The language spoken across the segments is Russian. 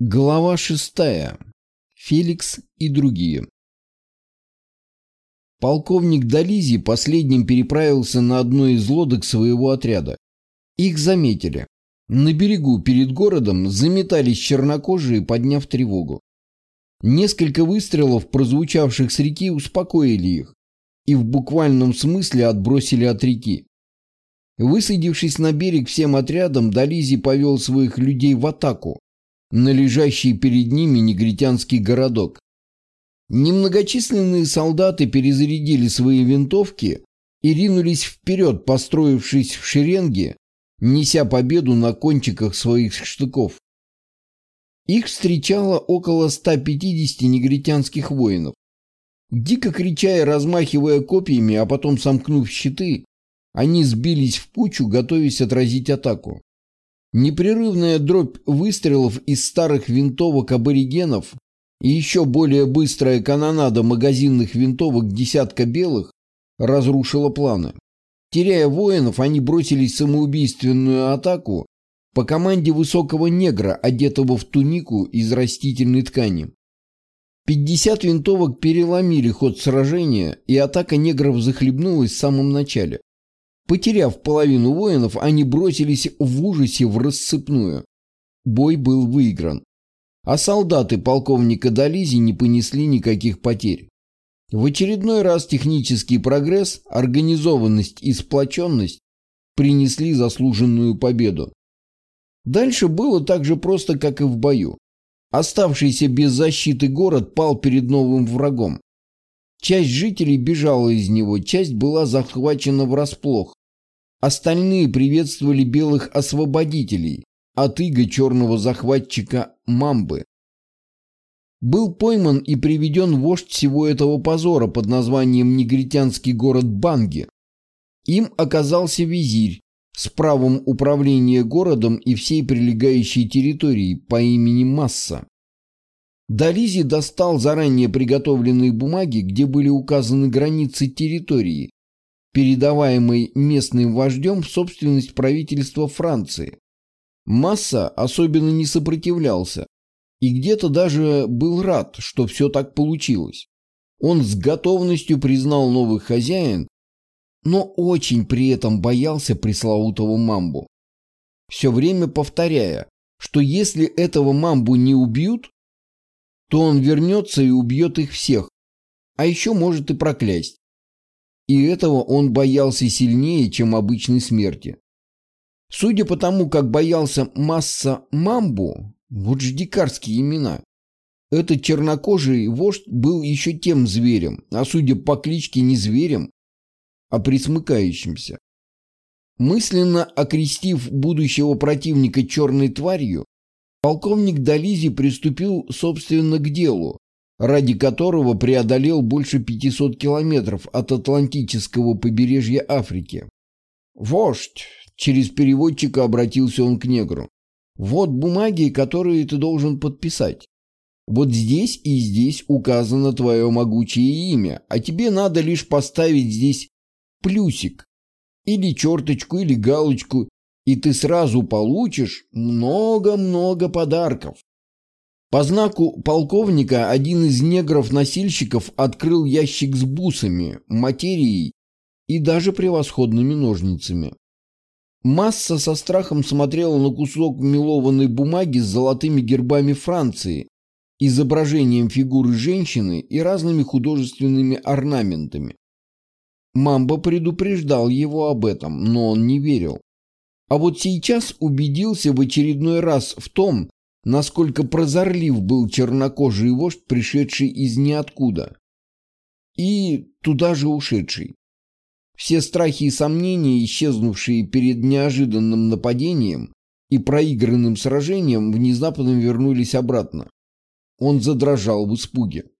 Глава шестая. Феликс и другие. Полковник Дализи последним переправился на одной из лодок своего отряда. Их заметили. На берегу перед городом заметались чернокожие, подняв тревогу. Несколько выстрелов, прозвучавших с реки, успокоили их и в буквальном смысле отбросили от реки. Высадившись на берег всем отрядом, Дализи повел своих людей в атаку, на лежащий перед ними негритянский городок. Немногочисленные солдаты перезарядили свои винтовки и ринулись вперед, построившись в шеренге, неся победу на кончиках своих штыков. Их встречало около 150 негритянских воинов. Дико крича и размахивая копьями, а потом сомкнув щиты, они сбились в кучу, готовясь отразить атаку. Непрерывная дробь выстрелов из старых винтовок аборигенов и еще более быстрая канонада магазинных винтовок десятка белых разрушила планы. Теряя воинов, они бросились в самоубийственную атаку по команде высокого негра, одетого в тунику из растительной ткани. 50 винтовок переломили ход сражения, и атака негров захлебнулась в самом начале. Потеряв половину воинов, они бросились в ужасе в рассыпную. Бой был выигран. А солдаты полковника Дализи не понесли никаких потерь. В очередной раз технический прогресс, организованность и сплоченность принесли заслуженную победу. Дальше было так же просто, как и в бою. Оставшийся без защиты город пал перед новым врагом. Часть жителей бежала из него, часть была захвачена врасплох, Остальные приветствовали белых освободителей от иго черного захватчика Мамбы. Был пойман и приведен вождь всего этого позора под названием негритянский город Банги. Им оказался визирь с правом управления городом и всей прилегающей территорией по имени Масса. Дализи достал заранее приготовленные бумаги, где были указаны границы территории, передаваемый местным вождем в собственность правительства Франции. Масса особенно не сопротивлялся и где-то даже был рад, что все так получилось. Он с готовностью признал новых хозяин, но очень при этом боялся пресловутого мамбу. Все время повторяя, что если этого мамбу не убьют, то он вернется и убьет их всех, а еще может и проклясть. И этого он боялся сильнее, чем обычной смерти. Судя по тому, как боялся масса Мамбу, вот же дикарские имена, этот чернокожий вождь был еще тем зверем, а судя по кличке не зверем, а присмыкающимся. Мысленно окрестив будущего противника черной тварью, полковник Дализи приступил, собственно, к делу, ради которого преодолел больше 500 километров от Атлантического побережья Африки. «Вождь!» – через переводчика обратился он к негру. «Вот бумаги, которые ты должен подписать. Вот здесь и здесь указано твое могучее имя, а тебе надо лишь поставить здесь плюсик, или черточку, или галочку, и ты сразу получишь много-много подарков. По знаку полковника один из негров-носильщиков открыл ящик с бусами, материей и даже превосходными ножницами. Масса со страхом смотрела на кусок мелованной бумаги с золотыми гербами Франции, изображением фигуры женщины и разными художественными орнаментами. Мамба предупреждал его об этом, но он не верил. А вот сейчас убедился в очередной раз в том, насколько прозорлив был чернокожий вождь, пришедший из ниоткуда. И туда же ушедший. Все страхи и сомнения, исчезнувшие перед неожиданным нападением и проигранным сражением, внезапно вернулись обратно. Он задрожал в испуге.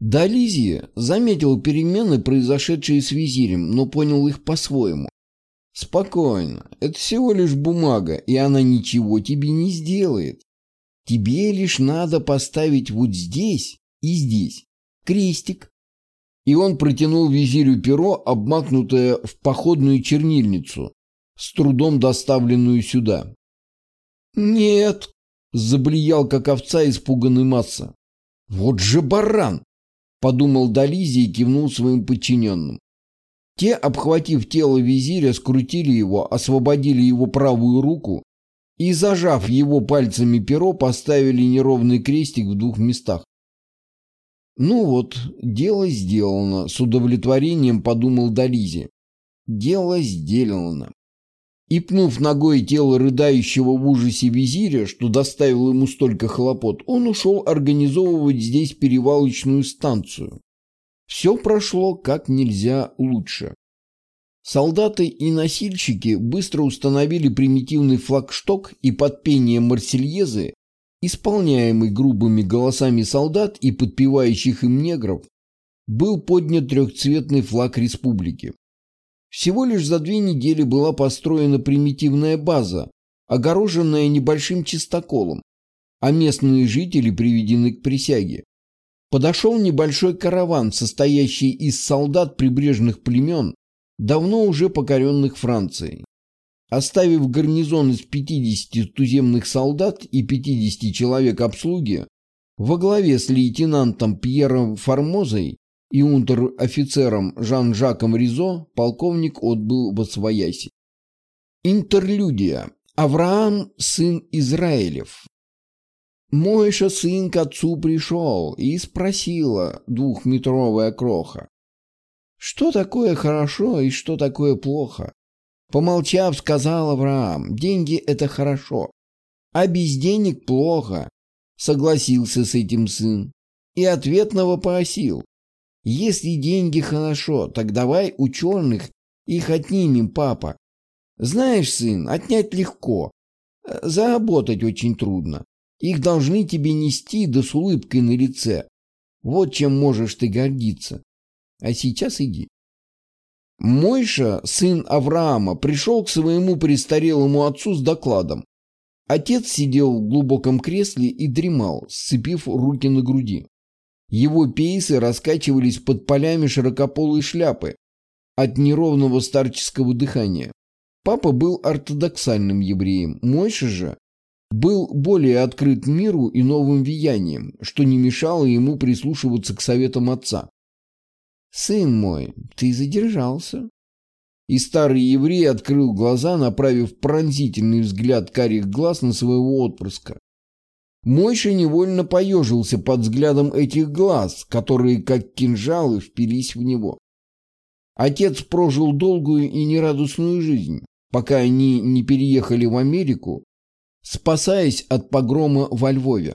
Дализия заметил перемены, произошедшие с визирем, но понял их по-своему. «Спокойно, это всего лишь бумага, и она ничего тебе не сделает. Тебе лишь надо поставить вот здесь и здесь крестик. И он протянул визирю перо, обмакнутое в походную чернильницу, с трудом доставленную сюда. «Нет», Заблиял, как овца, испуганный масса. «Вот же баран!» – подумал Дализи и кивнул своим подчиненным. Те, обхватив тело визиря, скрутили его, освободили его правую руку и, зажав его пальцами перо, поставили неровный крестик в двух местах. «Ну вот, дело сделано», — с удовлетворением подумал Дализи. «Дело сделано». И пнув ногой тело рыдающего в ужасе визиря, что доставило ему столько хлопот, он ушел организовывать здесь перевалочную станцию. Все прошло как нельзя лучше. Солдаты и носильщики быстро установили примитивный флагшток и под пение Марсельезы, исполняемый грубыми голосами солдат и подпевающих им негров, был поднят трехцветный флаг республики. Всего лишь за две недели была построена примитивная база, огороженная небольшим чистоколом, а местные жители приведены к присяге. Подошел небольшой караван, состоящий из солдат прибрежных племен, давно уже покоренных Францией. Оставив гарнизон из 50 туземных солдат и 50 человек обслуги, во главе с лейтенантом Пьером Формозой и унтер-офицером Жан-Жаком Ризо полковник отбыл в Освояси. Интерлюдия. Авраам, сын Израилев. Мойша сын к отцу пришел и спросила двухметровая кроха. Что такое хорошо и что такое плохо? Помолчав, сказал Авраам, деньги – это хорошо, а без денег плохо. Согласился с этим сын и ответного попросил. Если деньги хорошо, так давай у черных их отнимем, папа. Знаешь, сын, отнять легко. Заработать очень трудно. Их должны тебе нести да с улыбкой на лице. Вот чем можешь ты гордиться. А сейчас иди. Мойша, сын Авраама, пришел к своему престарелому отцу с докладом. Отец сидел в глубоком кресле и дремал, сцепив руки на груди. Его пейсы раскачивались под полями широкополой шляпы от неровного старческого дыхания. Папа был ортодоксальным евреем, Мойша же был более открыт миру и новым виянием, что не мешало ему прислушиваться к советам отца. «Сын мой, ты задержался». И старый еврей открыл глаза, направив пронзительный взгляд карих глаз на своего отпрыска. Мойша невольно поежился под взглядом этих глаз, которые, как кинжалы, впились в него. Отец прожил долгую и нерадостную жизнь, пока они не переехали в Америку, спасаясь от погрома во Львове.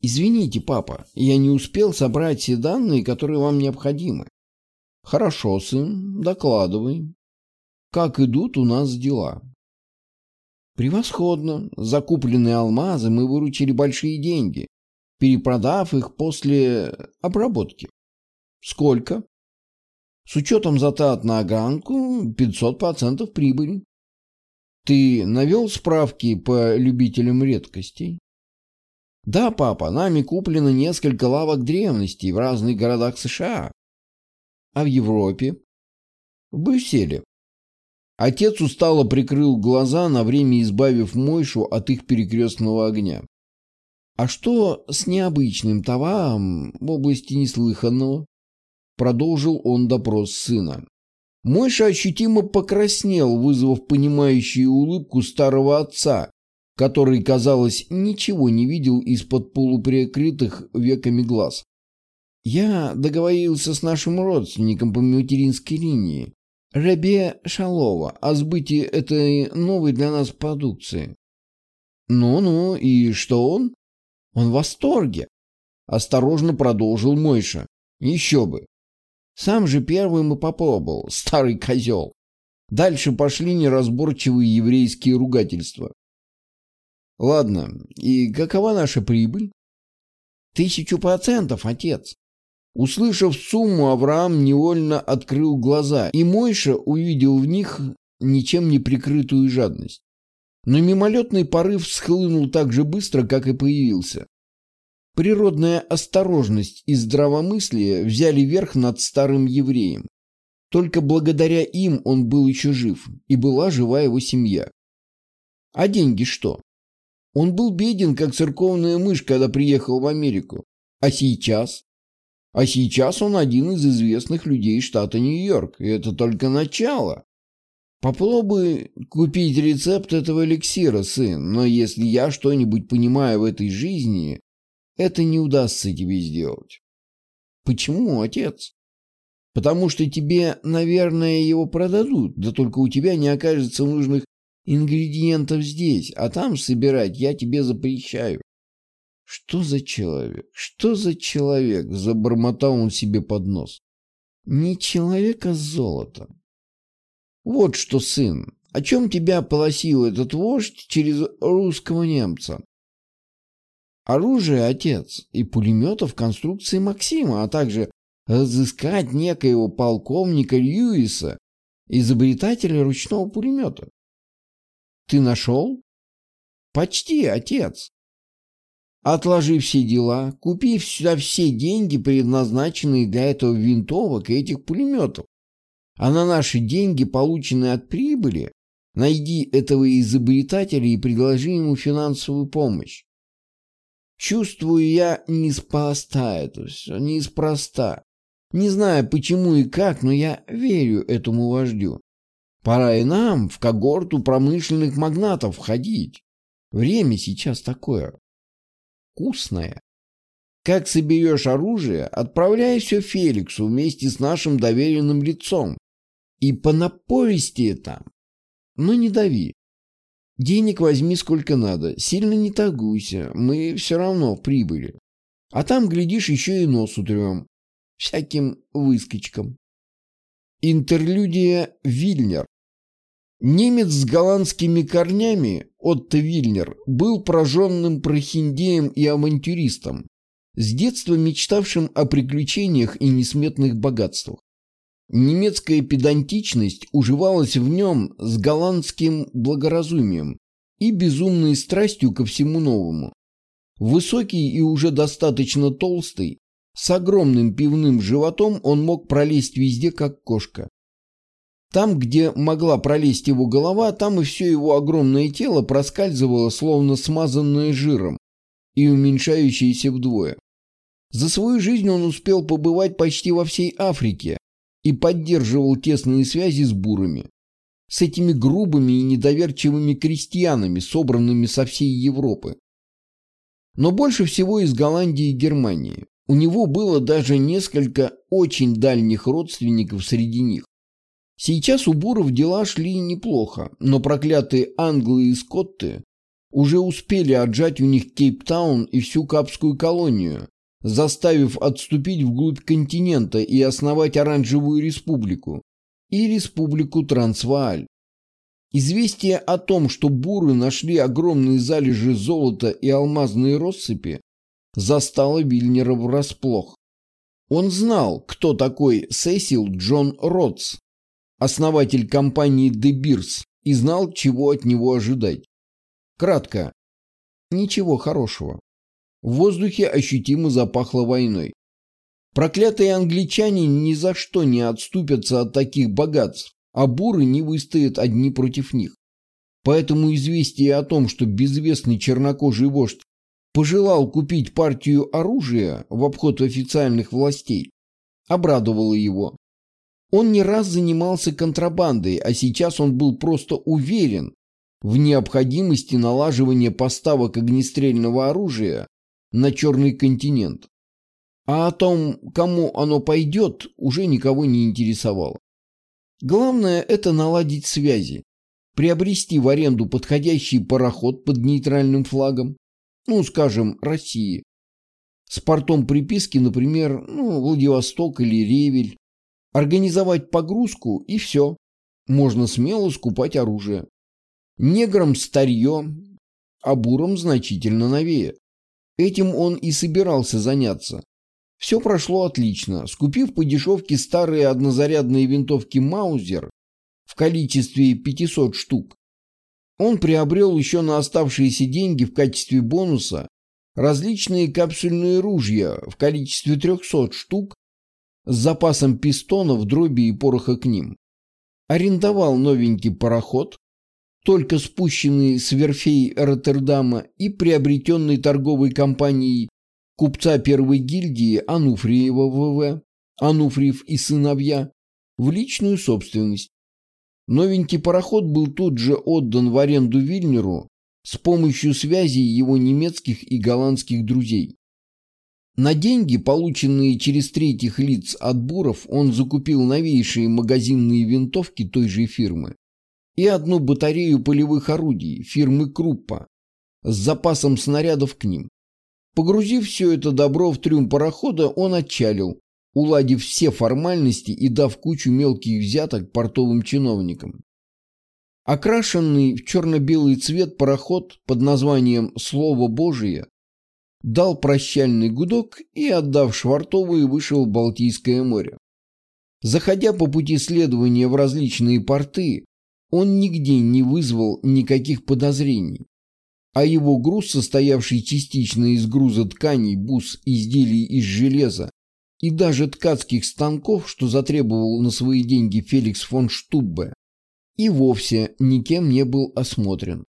«Извините, папа, я не успел собрать все данные, которые вам необходимы». «Хорошо, сын, докладывай. Как идут у нас дела?» «Превосходно. Закупленные алмазы мы выручили большие деньги, перепродав их после обработки». «Сколько?» «С учетом затрат на огранку 500% прибыли». «Ты навел справки по любителям редкостей?» Да, папа, нами куплено несколько лавок древностей в разных городах США. А в Европе? В Брюсселе. Отец устало прикрыл глаза, на время избавив Мойшу от их перекрестного огня. А что с необычным товаром в области неслыханного? Продолжил он допрос сына. Мойша ощутимо покраснел, вызвав понимающую улыбку старого отца, который, казалось, ничего не видел из-под полуприкрытых веками глаз. «Я договорился с нашим родственником по материнской линии, Рабе Шалова, о сбытии этой новой для нас продукции». «Ну-ну, и что он?» «Он в восторге», — осторожно продолжил Мойша. «Еще бы. Сам же первым и попробовал, старый козел». Дальше пошли неразборчивые еврейские ругательства. Ладно, и какова наша прибыль? Тысячу процентов, отец. Услышав сумму, Авраам невольно открыл глаза, и Мойша увидел в них ничем не прикрытую жадность. Но мимолетный порыв схлынул так же быстро, как и появился. Природная осторожность и здравомыслие взяли верх над старым евреем. Только благодаря им он был еще жив, и была жива его семья. А деньги что? Он был беден, как церковная мышь, когда приехал в Америку. А сейчас? А сейчас он один из известных людей штата Нью-Йорк, и это только начало. Попробуй купить рецепт этого эликсира, сын, но если я что-нибудь понимаю в этой жизни, это не удастся тебе сделать. Почему, отец? Потому что тебе, наверное, его продадут, да только у тебя не окажется нужных ингредиентов здесь, а там собирать я тебе запрещаю. Что за человек? Что за человек? Забормотал он себе под нос. Не человек, а золото. Вот что, сын, о чем тебя полосил этот вождь через русского немца? Оружие, отец, и пулеметов конструкции Максима, а также разыскать некоего полковника Льюиса, изобретателя ручного пулемета. Ты нашел? Почти, отец. Отложи все дела, купи сюда все деньги, предназначенные для этого винтовок и этих пулеметов. А на наши деньги, полученные от прибыли, найди этого изобретателя и предложи ему финансовую помощь. Чувствую я неспроста это все, неспроста. Не знаю почему и как, но я верю этому вождю. Пора и нам в когорту промышленных магнатов входить. Время сейчас такое вкусное. Как соберешь оружие, отправляй все Феликсу вместе с нашим доверенным лицом. И понапористи там. Но не дави. Денег возьми сколько надо, сильно не торгуйся, мы все равно прибыли. А там, глядишь, еще и нос утрем. Всяким выскочкам. Интерлюдия Вильнер. Немец с голландскими корнями, Отто Вильнер, был прожженным прохиндеем и авантюристом, с детства мечтавшим о приключениях и несметных богатствах. Немецкая педантичность уживалась в нем с голландским благоразумием и безумной страстью ко всему новому. Высокий и уже достаточно толстый, с огромным пивным животом он мог пролезть везде, как кошка. Там, где могла пролезть его голова, там и все его огромное тело проскальзывало, словно смазанное жиром и уменьшающееся вдвое. За свою жизнь он успел побывать почти во всей Африке и поддерживал тесные связи с бурами. С этими грубыми и недоверчивыми крестьянами, собранными со всей Европы. Но больше всего из Голландии и Германии. У него было даже несколько очень дальних родственников среди них. Сейчас у буров дела шли неплохо, но проклятые англы и скотты уже успели отжать у них Кейптаун и всю Капскую колонию, заставив отступить вглубь континента и основать Оранжевую республику и республику Трансвааль. Известие о том, что буры нашли огромные залежи золота и алмазные россыпи, застало Вильнера врасплох. Он знал, кто такой Сесил Джон Ротс, основатель компании De Beers, и знал, чего от него ожидать. Кратко. Ничего хорошего. В воздухе ощутимо запахло войной. Проклятые англичане ни за что не отступятся от таких богатств, а буры не выстоят одни против них. Поэтому известие о том, что безвестный чернокожий вождь пожелал купить партию оружия в обход официальных властей, обрадовало его. Он не раз занимался контрабандой, а сейчас он был просто уверен в необходимости налаживания поставок огнестрельного оружия на Черный континент. А о том, кому оно пойдет, уже никого не интересовало. Главное – это наладить связи, приобрести в аренду подходящий пароход под нейтральным флагом, ну, скажем, России, с портом приписки, например, ну, Владивосток или Ревель, организовать погрузку и все. Можно смело скупать оружие. Неграм старье, а бурам значительно новее. Этим он и собирался заняться. Все прошло отлично. Скупив по дешевке старые однозарядные винтовки Маузер в количестве 500 штук, он приобрел еще на оставшиеся деньги в качестве бонуса различные капсульные ружья в количестве 300 штук с запасом пистонов, дроби и пороха к ним. Арендовал новенький пароход, только спущенный с верфей Роттердама и приобретенный торговой компанией купца первой гильдии Ануфриева ВВ, Ануфриев и сыновья, в личную собственность. Новенький пароход был тут же отдан в аренду Вильнеру с помощью связей его немецких и голландских друзей. На деньги, полученные через третьих лиц от буров, он закупил новейшие магазинные винтовки той же фирмы и одну батарею полевых орудий фирмы Круппа с запасом снарядов к ним. Погрузив все это добро в трюм парохода, он отчалил, уладив все формальности и дав кучу мелких взяток портовым чиновникам. Окрашенный в черно-белый цвет пароход под названием «Слово Божие» дал прощальный гудок и, отдав швартовые, вышел в Балтийское море. Заходя по пути следования в различные порты, он нигде не вызвал никаких подозрений, а его груз, состоявший частично из груза тканей, бус, изделий из железа и даже ткацких станков, что затребовал на свои деньги Феликс фон Штуббе, и вовсе никем не был осмотрен.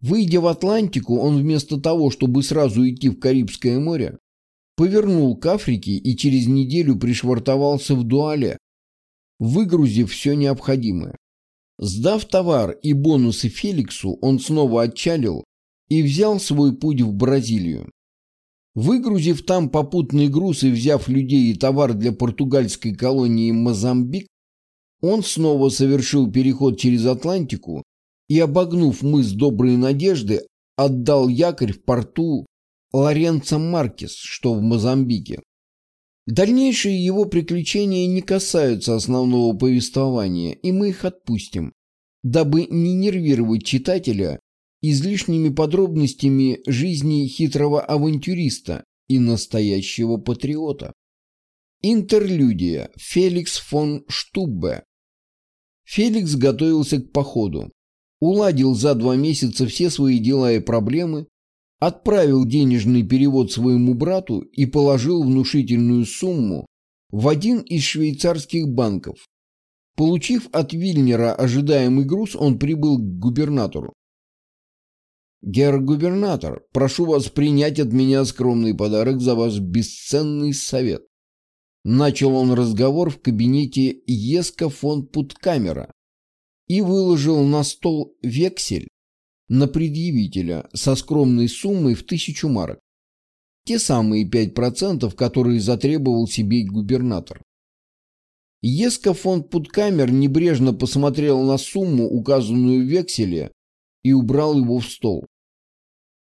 Выйдя в Атлантику, он вместо того, чтобы сразу идти в Карибское море, повернул к Африке и через неделю пришвартовался в Дуале, выгрузив все необходимое. Сдав товар и бонусы Феликсу, он снова отчалил и взял свой путь в Бразилию. Выгрузив там попутный груз и взяв людей и товар для португальской колонии Мозамбик, он снова совершил переход через Атлантику и, обогнув мыс Доброй Надежды, отдал якорь в порту Лоренцо Маркес, что в Мозамбике. Дальнейшие его приключения не касаются основного повествования, и мы их отпустим, дабы не нервировать читателя излишними подробностями жизни хитрого авантюриста и настоящего патриота. Интерлюдия. Феликс фон Штуббе. Феликс готовился к походу уладил за два месяца все свои дела и проблемы, отправил денежный перевод своему брату и положил внушительную сумму в один из швейцарских банков. Получив от Вильнера ожидаемый груз, он прибыл к губернатору. «Герр-губернатор, прошу вас принять от меня скромный подарок за ваш бесценный совет». Начал он разговор в кабинете Еска фон Путкамера, и выложил на стол вексель на предъявителя со скромной суммой в тысячу марок. Те самые 5%, которые затребовал себе губернатор. Еско фонд Путкамер небрежно посмотрел на сумму, указанную в векселе, и убрал его в стол.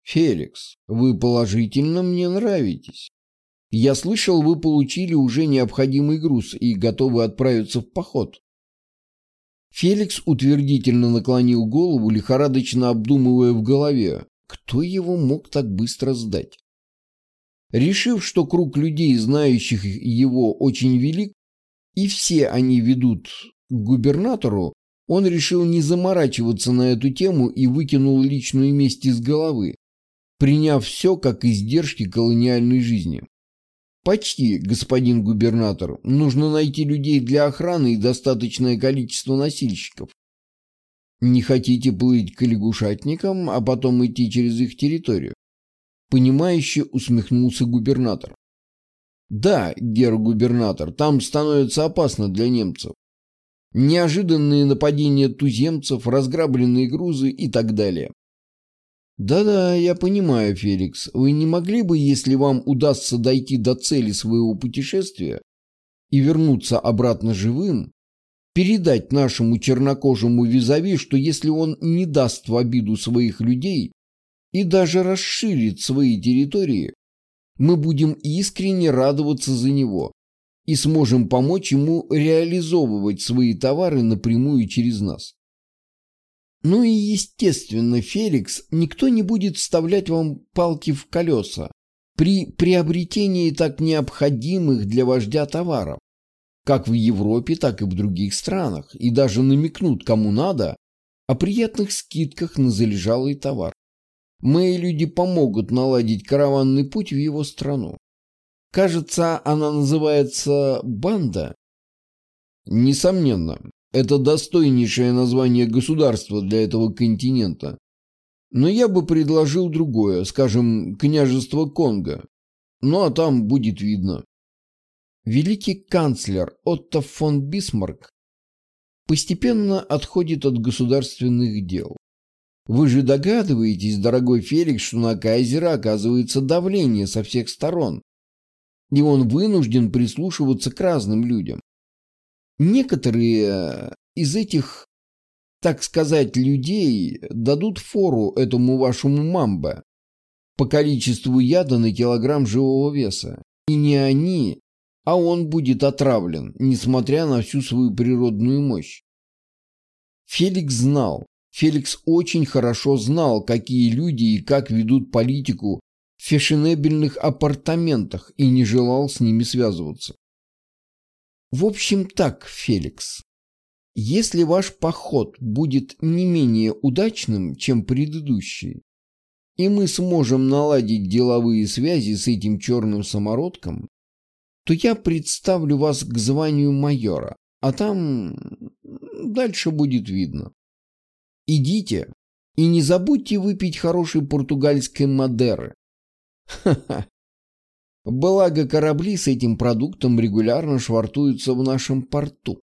«Феликс, вы положительно мне нравитесь. Я слышал, вы получили уже необходимый груз и готовы отправиться в поход. Феликс утвердительно наклонил голову, лихорадочно обдумывая в голове, кто его мог так быстро сдать. Решив, что круг людей, знающих его, очень велик, и все они ведут к губернатору, он решил не заморачиваться на эту тему и выкинул личную месть из головы, приняв все как издержки колониальной жизни. «Почти, господин губернатор. Нужно найти людей для охраны и достаточное количество носильщиков. Не хотите плыть к лягушатникам, а потом идти через их территорию?» Понимающе усмехнулся губернатор. «Да, гер-губернатор, там становится опасно для немцев. Неожиданные нападения туземцев, разграбленные грузы и так далее. «Да-да, я понимаю, Феликс. Вы не могли бы, если вам удастся дойти до цели своего путешествия и вернуться обратно живым, передать нашему чернокожему визави, что если он не даст в обиду своих людей и даже расширит свои территории, мы будем искренне радоваться за него и сможем помочь ему реализовывать свои товары напрямую через нас. Ну и, естественно, Феликс, никто не будет вставлять вам палки в колеса при приобретении так необходимых для вождя товаров, как в Европе, так и в других странах, и даже намекнут кому надо о приятных скидках на залежалый товар. Мои люди помогут наладить караванный путь в его страну. Кажется, она называется «Банда». Несомненно, Это достойнейшее название государства для этого континента. Но я бы предложил другое, скажем, княжество Конго. Ну а там будет видно. Великий канцлер Отто фон Бисмарк постепенно отходит от государственных дел. Вы же догадываетесь, дорогой Феликс, что на кайзера оказывается давление со всех сторон, и он вынужден прислушиваться к разным людям. Некоторые э, из этих, так сказать, людей дадут фору этому вашему мамбе по количеству яда на килограмм живого веса. И не они, а он будет отравлен, несмотря на всю свою природную мощь. Феликс знал, Феликс очень хорошо знал, какие люди и как ведут политику в фешенебельных апартаментах и не желал с ними связываться. В общем так, Феликс. Если ваш поход будет не менее удачным, чем предыдущий, и мы сможем наладить деловые связи с этим черным самородком, то я представлю вас к званию майора, а там дальше будет видно. Идите и не забудьте выпить хорошей португальской Мадеры. Ха-ха. Благо корабли с этим продуктом регулярно швартуются в нашем порту.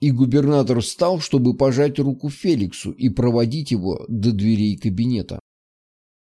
И губернатор встал, чтобы пожать руку Феликсу и проводить его до дверей кабинета.